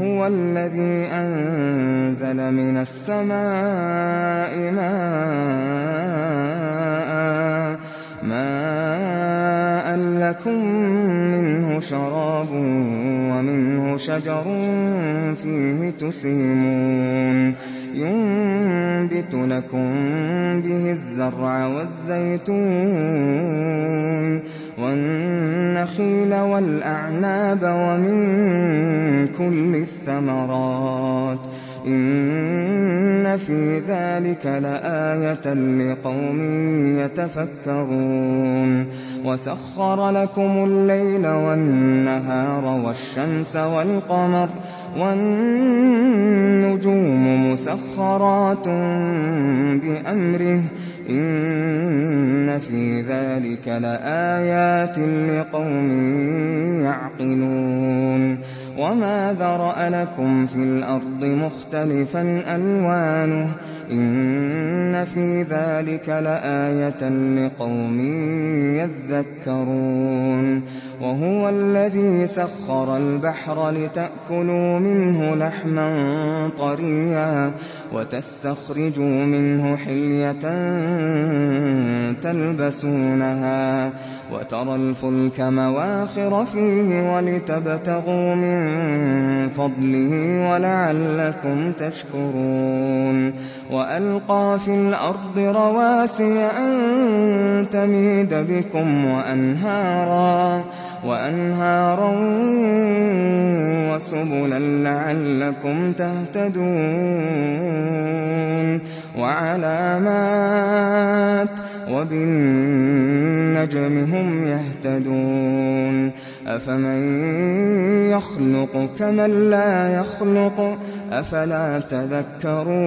هو الذي أنزل من السماء ماء لكم منه شراب ومنه شجر فيه تسيمون. ينبت لكم به الزرع والزيتون. والنخيل والأعناب ومن كل الثمرات إن في ذلك لآية لقوم يتفكرون وسخر لكم الليل والنهار والشمس والقمر والنجوم مسخرات بأمره إن في ذلك لآيات لقوم يعقلون وما ذرأ لكم في الأرض مختلفا ألوانه إن في ذلك لآية لقوم يذكرون وهو الذي سخر البحر لتأكلوا منه لحما طريا وتستخرجوا منه حلية تلبسونها وترى الفلك مواخر فيه ولتبتغوا من فضله ولعلكم تشكرون وألقى في الأرض رواسي أن تميد بكم وأنهارا وأنهارا وسبلا لعلكم تهتدون وعلامات وبالنجم هم يهتدون أفمن يخلق كمن لا يخلق أفلا تذكرون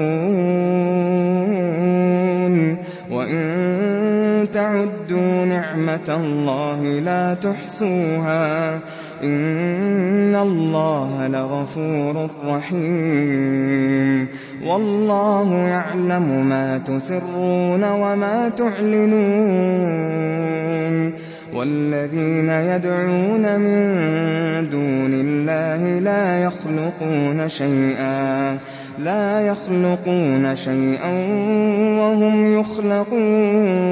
وإن تعدوا نعمة الله لا تحصوها إن الله لغفور رحيم والله يعلم ما تسرون وما تعلنون والذين يدعون من دون الله لا يخلقون شيئا لا يخلقون شيئا وهم يخلقون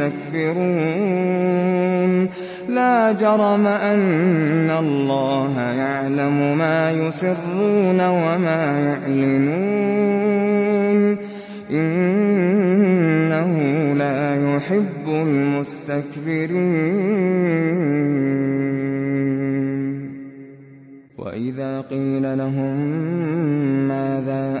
مستكبرون لا جرم أن الله يعلم ما يسرون وما يعلنون. إنه لا يحب المستكبرين. وإذا قيل لهم ماذا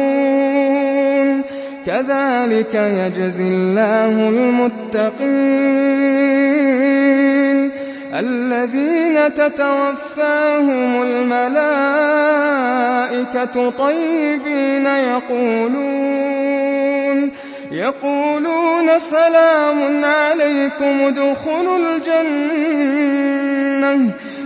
كذلك يجزي الله المتقين. الذين تتوفاهم الملائكة طيبين يقولون يقولون سلام عليكم ادخلوا الجنة.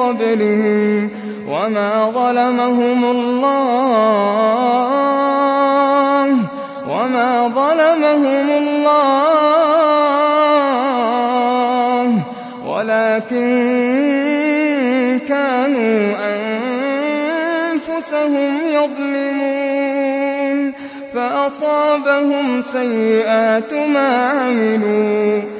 قبلهم وما ظلمهم الله وما ظلمهم الله ولكن كانوا أنفسهم يظلمون فأصابهم سيئات ما عملوا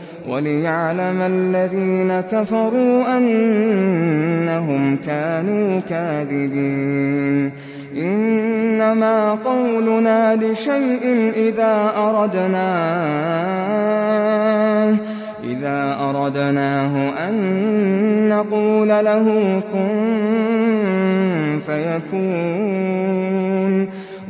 أَنَّهُمْ كَانُوا كَاذِبِينَ. إِنَّمَا قَوْلُنَا لِشَيْءٍ إِذَا أَرَدْنَاهُ أَن نَّقُولَ لَهُ كُن فَيَكُونُ.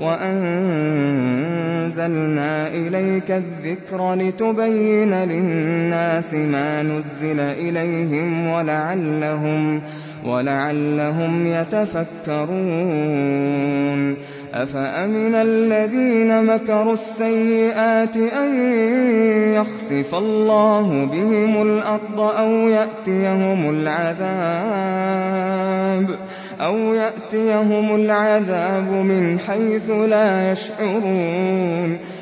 وَأَنزَلْنَا إِلَيْكَ الذِّكْرَ لِتُبَيِّنَ لِلنَّاسِ مَا نُزِّلَ إِلَيْهِمْ وَلَعَلَّهُمْ يَتَفَكَّرُونَ. أَفَأَمِنَ الَّذِينَ مَكَرُوا السَّيِّئَاتِ أَن يَخْسِفَ اللَّهُ بِهِمُ الْأَرْضَ أَوْ يَأْتِيَهُمُ الْعَذَابُ؟ مِنْ حَيْثُ لَا يَشْعُرُونَ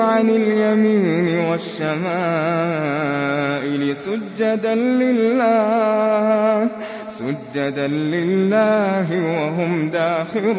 عَنِ الْيَمِينِ وَالشَّمَائِلِ سُجَّدًا لِّلَّهِ وَهُمْ دَاخِرُونَ.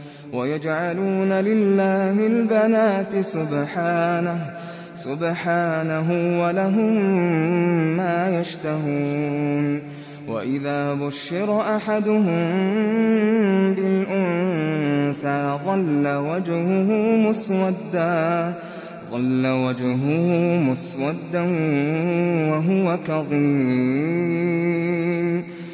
ويجعلون لله البنات سبحانه سبحانه ولهم ما يشتهون. وإذا بشر أحدهم بالأنثى ظل وجهه مسودا ظل وجهه مسودا وهو كظيم.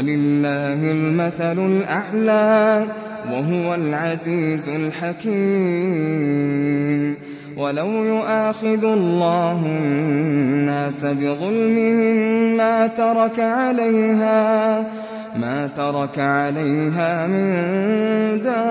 ولله المثل الأعلى وهو العزيز الحكيم. ولو يؤاخذ الله الناس بظلمهم ما ترك عليها ما ترك عليها من دابة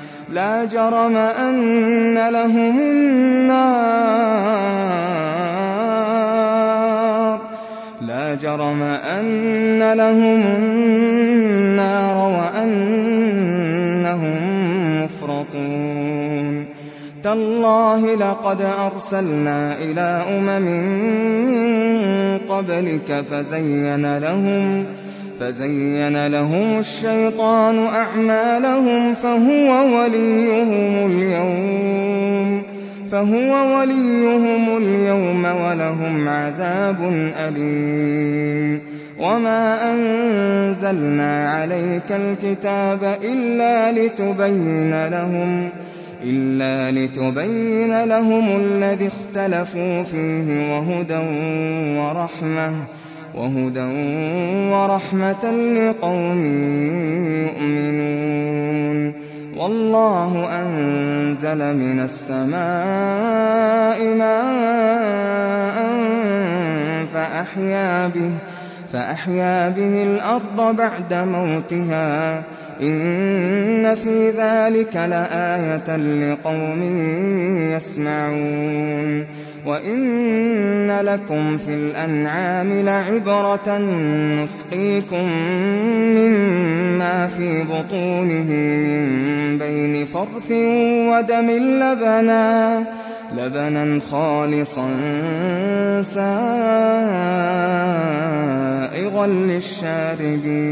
لا جرم أن لهم النار. لا جرم أن لهم النار وأنهم مفرطون. تالله لقد أرسلنا إلى أمم من قبلك فزين لهم فزين لهم الشيطان أعمالهم فهو وليهم اليوم فهو وليهم اليوم ولهم عذاب أليم وما أنزلنا عليك الكتاب إلا لتبين لهم إلا لتبين لهم الذي اختلفوا فيه وهدى ورحمة وهدى ورحمة لقوم يؤمنون. والله أنزل من السماء ماء فأحيا به فأحيا به الأرض بعد موتها. إن في ذلك لآية لقوم يسمعون. وإن لكم في الأنعام لعبرة نسقيكم مما في بطونه من بين فرث ودم لبنا لبنا خالصا سائغا للشاربين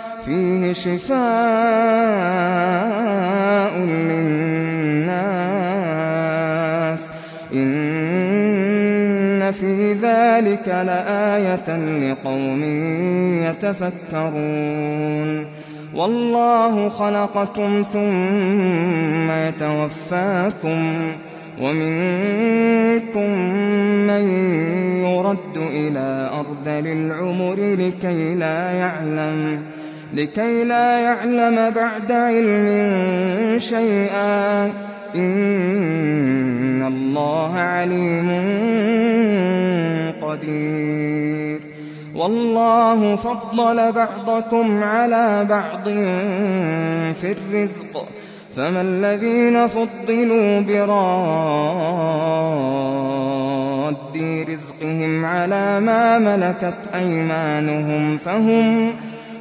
لِّلنَّاسِ ۗ. إِنَّ فِي ذَٰلِكَ لَآيَةً لِّقَوْمٍ يَتَفَكَّرُونَ. وَاللَّهُ خَلَقَكُمْ ثُمَّ يَتَوَفَّاكُمْ ۚ وَمِنكُم مَّن يُرَدُّ إِلَىٰ أَرْذَلِ الْعُمُرِ لِكَيْ لَا يَعْلَمَ. بَعْدَ عِلْمٍ شَيْئًا ۚ. إِنَّ اللَّهَ عَلِيمٌ قَدِيرٌ. وَاللَّهُ فَضَّلَ بَعْضَكُمْ عَلَىٰ بَعْضٍ فِي الرِّزْقِ ۚ. فَمَا الَّذِينَ فُضِّلُوا بِرَادِّي رِزْقِهِمْ عَلَىٰ مَا مَلَكَتْ أَيْمَانُهُمْ فَهُمْ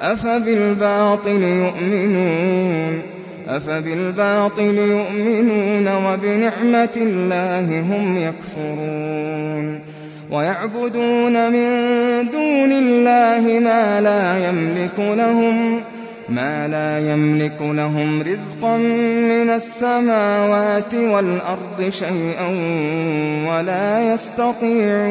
أَفَبِالْبَاطِلِ يُؤْمِنُونَ؟ وَبِنِعْمَةِ اللَّهِ هُمْ يَكْفُرُونَ؟ وَيَعْبُدُونَ مِن دُونِ اللَّهِ مَا لَا يَمْلِكُ لَهُمْ رِزْقًا مِّنَ السَّمَاوَاتِ وَالْأَرْضِ شَيْئًا وَلَا يَسْتَطِيعُونَ.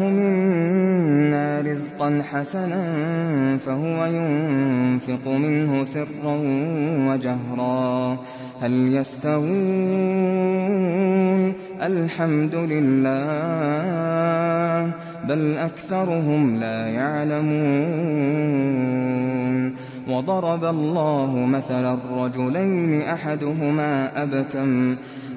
مِنَّا رِزْقًا حَسَنًا فَهُوَ يُنفِقُ مِنْهُ سِرًّا وَجَهْرًا هَلْ يَسْتَوُونَ ۚ الْحَمْدُ لِلَّهِ ۚ بَلْ أَكْثَرُهُمْ لَا يَعْلَمُونَ وَضَرَبَ اللَّهُ مَثَلًا رَّجُلَيْنِ أَحَدُهُمَا أَبْكَمُ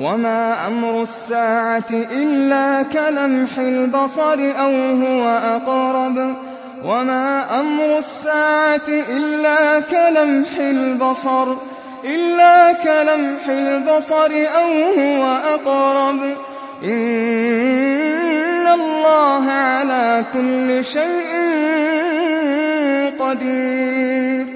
وَمَا أَمْرُ السَّاعَةِ إِلَّا كَلَمْحِ الْبَصَرِ أَوْ هُوَ أَقْرَبُ ۚ وَمَا أَمْرُ السَّاعَةِ إِلَّا كَلَمْحِ الْبَصَرِ أَوْ هُوَ أَقْرَبُ ۚ إِنَّ اللَّهَ عَلَىٰ كُلِّ شَيْءٍ قَدِيرٌ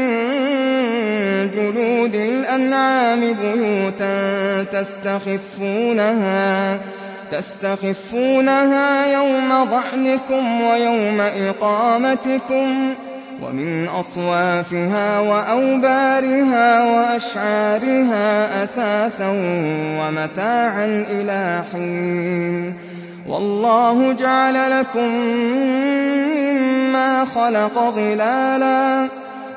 جُلُودِ الْأَنْعَامِ بُيُوتًا تَسْتَخِفُّونَهَا يَوْمَ ظَعْنِكُمْ وَيَوْمَ إِقَامَتِكُمْ ۖ وَمِنْ أَصْوَافِهَا وَأَوْبَارِهَا وَأَشْعَارِهَا أَثَاثًا وَمَتَاعًا إِلَىٰ حِينٍ. وَاللَّهُ جَعَلَ لَكُم مِّمَّا خَلَقَ ظِلَالًا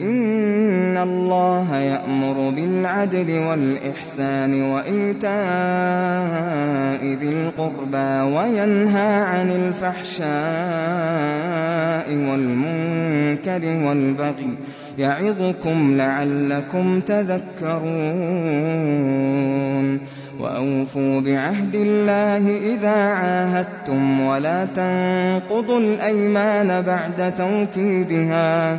إِنَّ اللَّهَ يَأْمُرُ بِالْعَدْلِ وَالْإِحْسَانِ وَإِيتَاءِ ذِي الْقُرْبَىٰ وَيَنْهَىٰ عَنِ الْفَحْشَاءِ وَالْمُنكَرِ وَالْبَغْيِ يَعِظُكُمْ لَعَلَّكُمْ تَذَكَّرُونَ وَأَوْفُوا بِعَهْدِ اللَّهِ إِذَا عَاهَدتُّمْ وَلَا تَنقُضُوا الْأَيْمَانَ بَعْدَ تَوْكِيدِهَا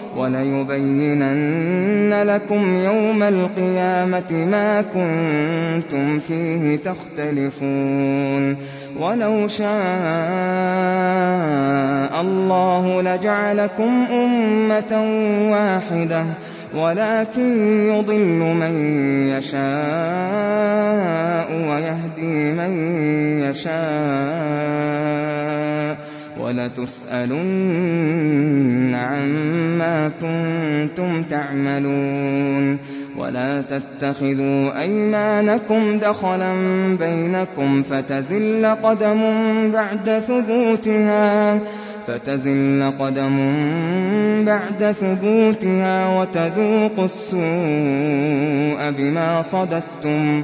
وَلَيُبَيِّنَنَّ لَكُمْ يَوْمَ الْقِيَامَةِ مَا كُنتُمْ فِيهِ تَخْتَلِفُونَ. وَلَوْ شَاءَ اللَّهُ لَجَعَلَكُمْ أُمَّةً وَاحِدَةً وَلَٰكِن يُضِلُّ مَن يَشَاءُ وَيَهْدِي مَن يَشَاءُ ۚ. وَلَتُسْأَلُنَّ عَمَّا كُنتُمْ تَعْمَلُونَ وَلَا تَتَّخِذُوا أَيْمَانَكُمْ دَخَلًا بَيْنَكُمْ فَتَزِلَّ قَدَمٌ بَعْدَ ثُبُوتِهَا فتزل قدم بعد ثبوتها وتذوقوا السوء بما صددتم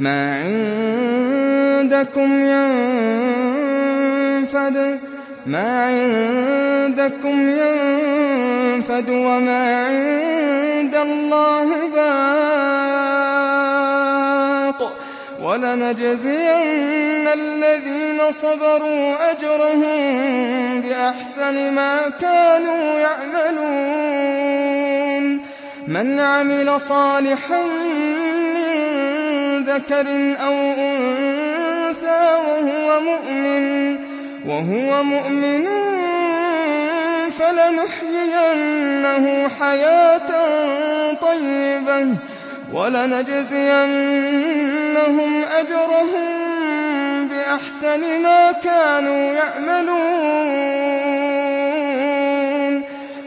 ما عندكم ينفد ما عندكم ينفد وما عند الله باق. ولنجزين الذين صبروا أجرهم بأحسن ما كانوا يعملون. من عمل صالحا من ذكر أو أنثى وهو مؤمن وهو مؤمن فلنحيينه حياة طيبة ولنجزينهم أجرهم بأحسن ما كانوا يعملون.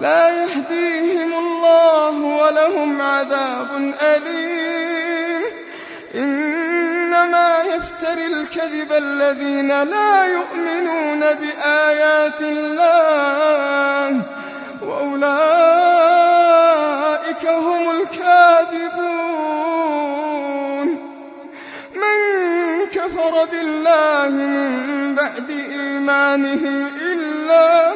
لا يهديهم الله ولهم عذاب أليم. إنما يفتري الكذب الذين لا يؤمنون بآيات الله. وأولئك هم الكاذبون. من كفر بالله من بعد إيمانه إلا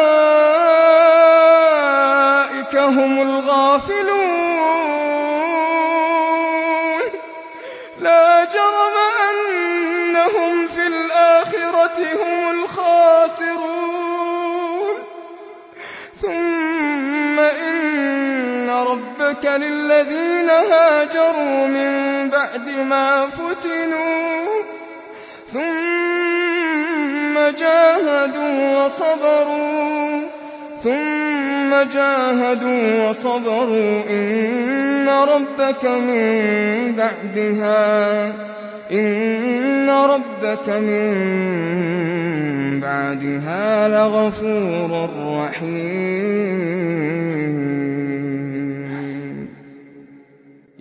هاجروا من بعد ما فتنوا. ثم جاهدوا وصبروا. ثم جاهدوا وصبروا. إن ربك من بعدها. إن ربك من بعدها لغفور رحيم.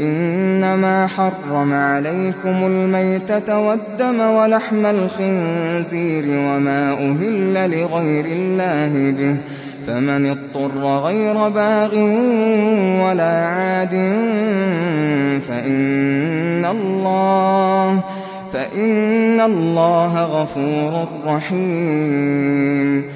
إنما حرم عليكم الميتة والدم ولحم الخنزير وما أهل لغير الله به فمن اضطر غير باغ ولا عاد فإن الله فإن الله غفور رحيم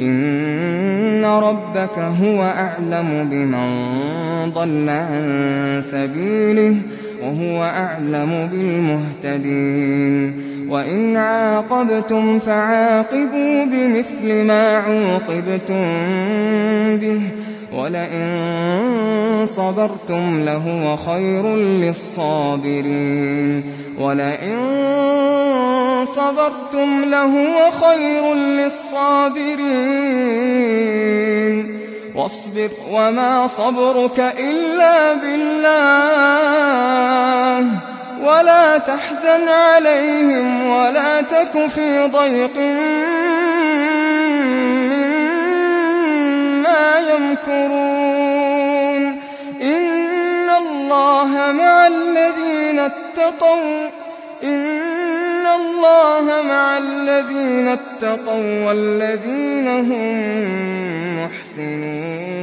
إن ربك هو أعلم بمن ضل عن سبيله وهو أعلم بالمهتدين وإن عاقبتم فعاقبوا بمثل ما عوقبتم به وَلَئِن صَبَرْتُمْ لَهُوَ خَيْرٌ لِّلصَّابِرِينَ. وَلَئِن صَبَرْتُمْ لَهُوَ خَيْرٌ لِّلصَّابِرِينَ. وَاصْبِرْ وَمَا صَبْرُكَ إِلَّا بِاللَّهِ. وَلَا تَحْزَنْ عَلَيْهِمْ وَلَا تَكُ فِي ضَيْقٍ مِّمَّا يَمْكُرُونَ إِنَّ اللَّهَ مَعَ الَّذِينَ اتَّقَوا وَّالَّذِينَ هُم مُّحْسِنُونَ.